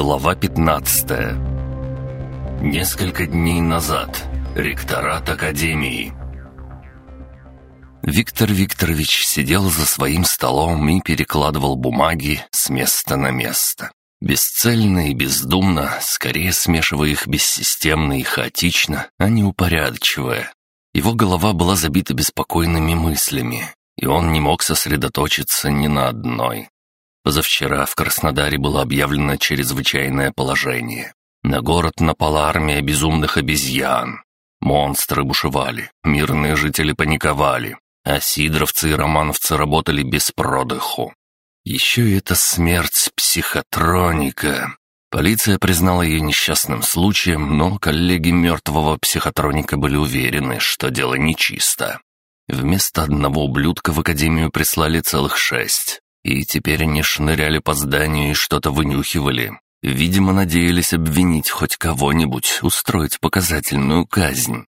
Глава 15 Несколько дней назад. Ректорат Академии. Виктор Викторович сидел за своим столом и перекладывал бумаги с места на место. Бесцельно и бездумно, скорее смешивая их бессистемно и хаотично, а не упорядочивая. Его голова была забита беспокойными мыслями, и он не мог сосредоточиться ни на одной. Позавчера в Краснодаре было объявлено чрезвычайное положение. На город напала армия безумных обезьян. Монстры бушевали, мирные жители паниковали, а сидоровцы и романовцы работали без продыху. Еще и эта смерть психотроника. Полиция признала ее несчастным случаем, но коллеги мертвого психотроника были уверены, что дело нечисто. Вместо одного ублюдка в академию прислали целых шесть. И теперь они шныряли по зданию и что-то вынюхивали. Видимо, надеялись обвинить хоть кого-нибудь, устроить показательную казнь.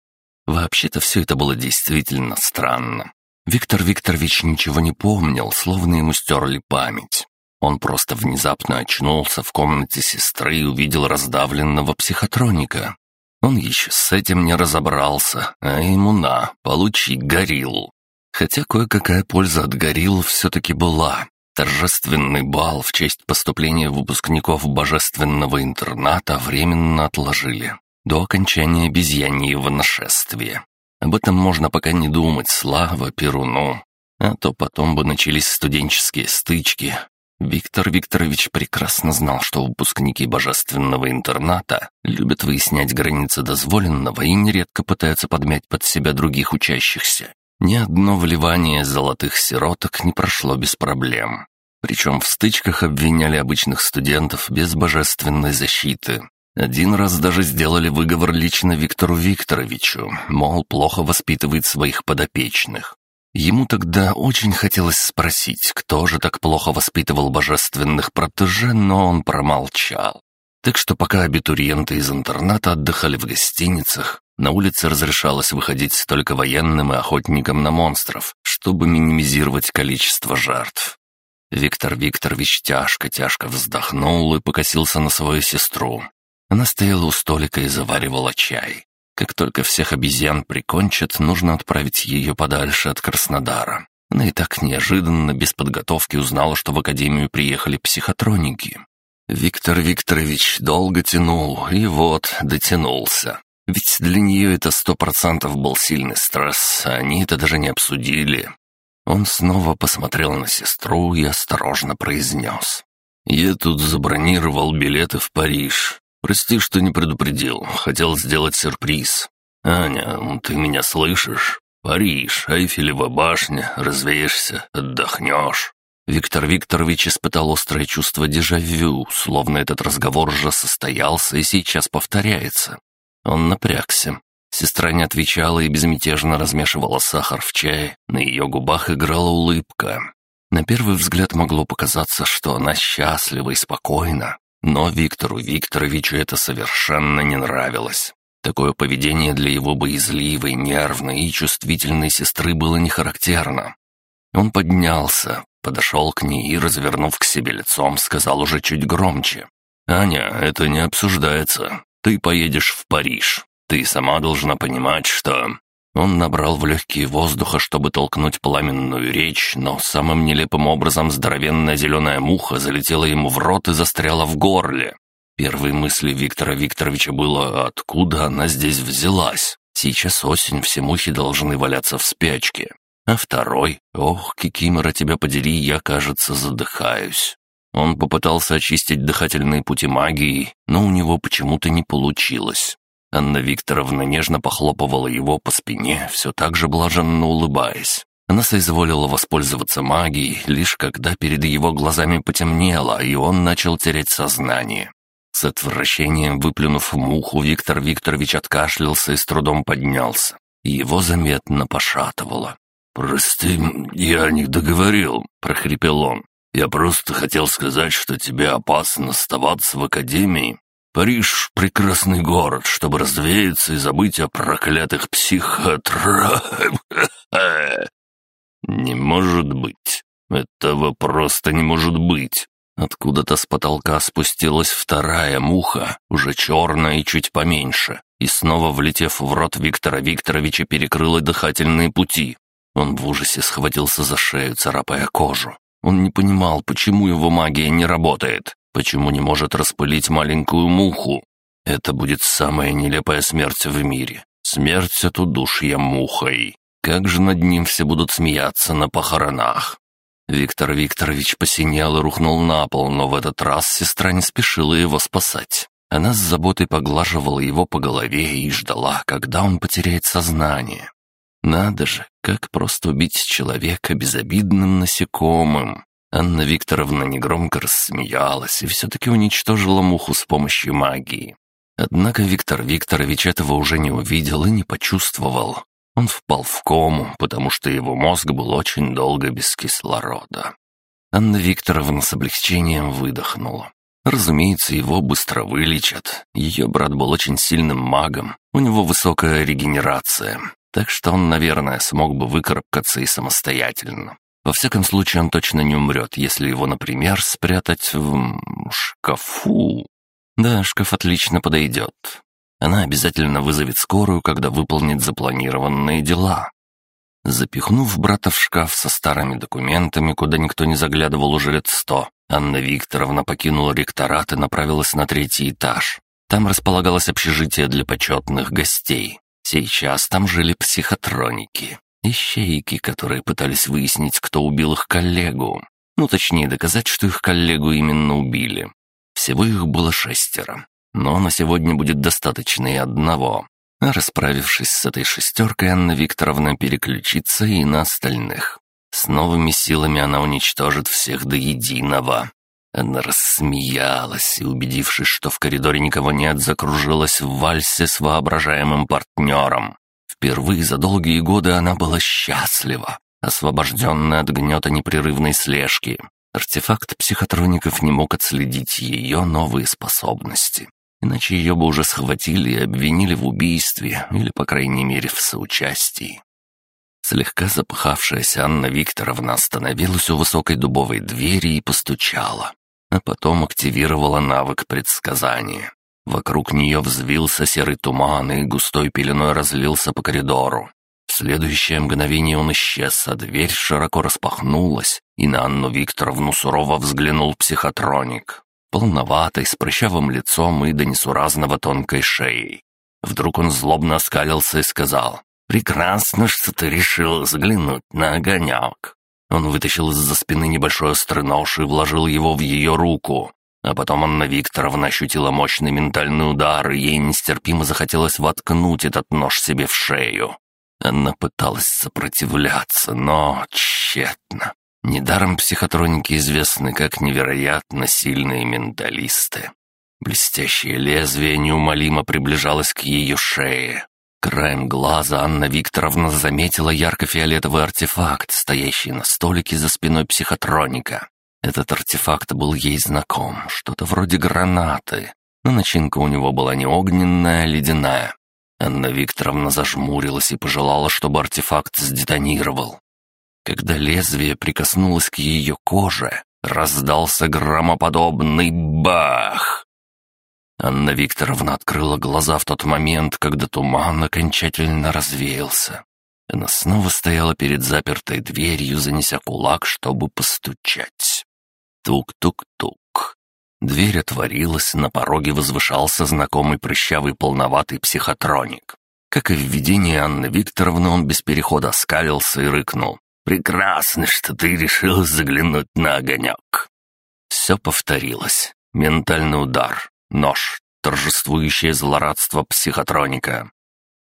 Вообще-то все это было действительно странно. Виктор Викторович ничего не помнил, словно ему стерли память. Он просто внезапно очнулся в комнате сестры и увидел раздавленного психотроника. Он еще с этим не разобрался, а ему на, получи гориллу. Хотя кое-какая польза от горилл все-таки была. Торжественный бал в честь поступления выпускников божественного интерната временно отложили до окончания обезьяньего нашествия. Об этом можно пока не думать, слава Перуну. А то потом бы начались студенческие стычки. Виктор Викторович прекрасно знал, что выпускники божественного интерната любят выяснять границы дозволенного и нередко пытаются подмять под себя других учащихся. Ни одно вливание золотых сироток не прошло без проблем. Причем в стычках обвиняли обычных студентов без божественной защиты. Один раз даже сделали выговор лично Виктору Викторовичу, мол, плохо воспитывает своих подопечных. Ему тогда очень хотелось спросить, кто же так плохо воспитывал божественных протеже, но он промолчал. Так что пока абитуриенты из интерната отдыхали в гостиницах, на улице разрешалось выходить только военным и охотникам на монстров, чтобы минимизировать количество жертв. Виктор Викторович тяжко-тяжко вздохнул и покосился на свою сестру. Она стояла у столика и заваривала чай. Как только всех обезьян прикончат, нужно отправить ее подальше от Краснодара. Она и так неожиданно, без подготовки, узнала, что в академию приехали психотроники. Виктор Викторович долго тянул, и вот дотянулся. Ведь для нее это сто процентов был сильный стресс, а они это даже не обсудили. Он снова посмотрел на сестру и осторожно произнес. «Я тут забронировал билеты в Париж. Прости, что не предупредил. Хотел сделать сюрприз. Аня, ты меня слышишь? Париж, Эйфелева башня, развеешься, отдохнешь». Виктор Викторович испытал острое чувство дежавю, словно этот разговор уже состоялся и сейчас повторяется. Он напрягся. Сестра не отвечала и безмятежно размешивала сахар в чае. На ее губах играла улыбка. На первый взгляд могло показаться, что она счастлива и спокойна. Но Виктору Викторовичу это совершенно не нравилось. Такое поведение для его боязливой, нервной и чувствительной сестры было не характерно. Он поднялся, подошел к ней и, развернув к себе лицом, сказал уже чуть громче. «Аня, это не обсуждается. Ты поедешь в Париж. Ты сама должна понимать, что...» Он набрал в легкие воздуха, чтобы толкнуть пламенную речь, но самым нелепым образом здоровенная зеленая муха залетела ему в рот и застряла в горле. Первой мыслью Виктора Викторовича было, откуда она здесь взялась. Сейчас осень, все мухи должны валяться в спячке. А второй, ох, Кикимора, тебя подери, я, кажется, задыхаюсь. Он попытался очистить дыхательные пути магии, но у него почему-то не получилось. Анна Викторовна нежно похлопывала его по спине, все так же блаженно улыбаясь. Она соизволила воспользоваться магией, лишь когда перед его глазами потемнело, и он начал терять сознание. С отвращением выплюнув муху, Виктор Викторович откашлялся и с трудом поднялся. Его заметно пошатывало. «Прости, я не договорил», — прохрипел он. «Я просто хотел сказать, что тебе опасно оставаться в академии Париж — прекрасный город, чтобы развеяться и забыть о проклятых психотра... Не может быть. Этого просто не может быть. Откуда-то с потолка спустилась вторая муха, уже черная и чуть поменьше, и снова, влетев в рот Виктора Викторовича, перекрыла дыхательные пути. Он в ужасе схватился за шею, царапая кожу. Он не понимал, почему его магия не работает, почему не может распылить маленькую муху. Это будет самая нелепая смерть в мире. Смерть от удушья мухой. Как же над ним все будут смеяться на похоронах. Виктор Викторович посинел и рухнул на пол, но в этот раз сестра не спешила его спасать. Она с заботой поглаживала его по голове и ждала, когда он потеряет сознание. Надо же, как просто убить человека безобидным насекомым. Анна Викторовна негромко рассмеялась и все-таки уничтожила муху с помощью магии. Однако Виктор Викторович этого уже не увидел и не почувствовал. Он впал в кому, потому что его мозг был очень долго без кислорода. Анна Викторовна с облегчением выдохнула. Разумеется, его быстро вылечат. Ее брат был очень сильным магом, у него высокая регенерация, так что он, наверное, смог бы выкарабкаться и самостоятельно. Во всяком случае, он точно не умрет, если его, например, спрятать в шкафу. Да, шкаф отлично подойдет. Она обязательно вызовет скорую, когда выполнит запланированные дела. Запихнув брата в шкаф со старыми документами, куда никто не заглядывал уже лет сто, Анна Викторовна покинула ректорат и направилась на третий этаж. Там располагалось общежитие для почетных гостей. Сейчас там жили психотроники, ищейки, которые пытались выяснить, кто убил их коллегу. Ну, точнее, доказать, что их коллегу именно убили. Всего их было шестеро но на сегодня будет достаточно и одного. А расправившись с этой шестеркой, Анна Викторовна переключится и на остальных. С новыми силами она уничтожит всех до единого. Она рассмеялась и, убедившись, что в коридоре никого нет, закружилась в вальсе с воображаемым партнером. Впервые за долгие годы она была счастлива, освобожденная от гнета непрерывной слежки. Артефакт психотроников не мог отследить ее новые способности иначе ее бы уже схватили и обвинили в убийстве или, по крайней мере, в соучастии. Слегка запыхавшаяся Анна Викторовна остановилась у высокой дубовой двери и постучала, а потом активировала навык предсказания. Вокруг нее взвился серый туман и густой пеленой разлился по коридору. В следующее мгновение он исчез, а дверь широко распахнулась, и на Анну Викторовну сурово взглянул психотроник полноватый, с прыщавым лицом и до несуразного тонкой шеей. Вдруг он злобно оскалился и сказал, «Прекрасно, что ты решил взглянуть на огонек». Он вытащил из-за спины небольшой острый нож и вложил его в ее руку. А потом Анна Викторовна ощутила мощный ментальный удар, и ей нестерпимо захотелось воткнуть этот нож себе в шею. Она пыталась сопротивляться, но тщетно. Недаром психотроники известны как невероятно сильные менталисты. Блестящее лезвие неумолимо приближалось к ее шее. Краем глаза Анна Викторовна заметила ярко-фиолетовый артефакт, стоящий на столике за спиной психотроника. Этот артефакт был ей знаком, что-то вроде гранаты, но начинка у него была не огненная, а ледяная. Анна Викторовна зажмурилась и пожелала, чтобы артефакт сдетонировал. Когда лезвие прикоснулось к ее коже, раздался громоподобный бах. Анна Викторовна открыла глаза в тот момент, когда туман окончательно развеялся. Она снова стояла перед запертой дверью, занеся кулак, чтобы постучать. Тук-тук-тук. Дверь отворилась, на пороге возвышался знакомый прыщавый полноватый психотроник. Как и в видении Анны Викторовны, он без перехода скалился и рыкнул. Прекрасно, что ты решил заглянуть на огонек. Все повторилось. Ментальный удар, нож, торжествующее злорадство психотроника.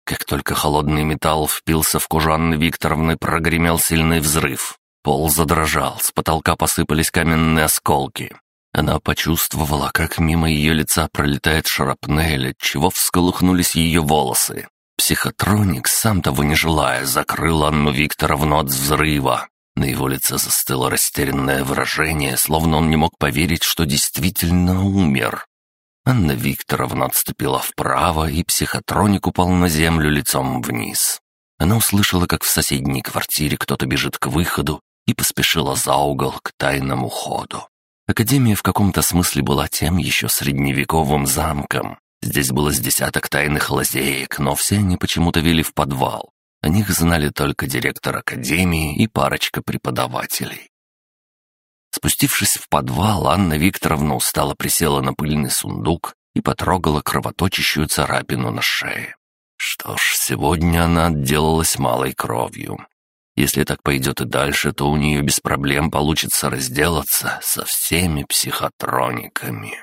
Как только холодный металл впился в кожу Анны Викторовны, прогремел сильный взрыв. Пол задрожал, с потолка посыпались каменные осколки. Она почувствовала, как мимо ее лица пролетает шрапнель, отчего всколыхнулись ее волосы. Психотроник, сам того не желая, закрыл Анну Викторовну от взрыва. На его лице застыло растерянное выражение, словно он не мог поверить, что действительно умер. Анна Викторовна отступила вправо, и психотроник упал на землю лицом вниз. Она услышала, как в соседней квартире кто-то бежит к выходу, и поспешила за угол к тайному ходу. Академия в каком-то смысле была тем еще средневековым замком. Здесь было с десяток тайных лазеек, но все они почему-то вели в подвал. О них знали только директор академии и парочка преподавателей. Спустившись в подвал, Анна Викторовна устало присела на пыльный сундук и потрогала кровоточащую царапину на шее. Что ж, сегодня она отделалась малой кровью. Если так пойдет и дальше, то у нее без проблем получится разделаться со всеми психотрониками.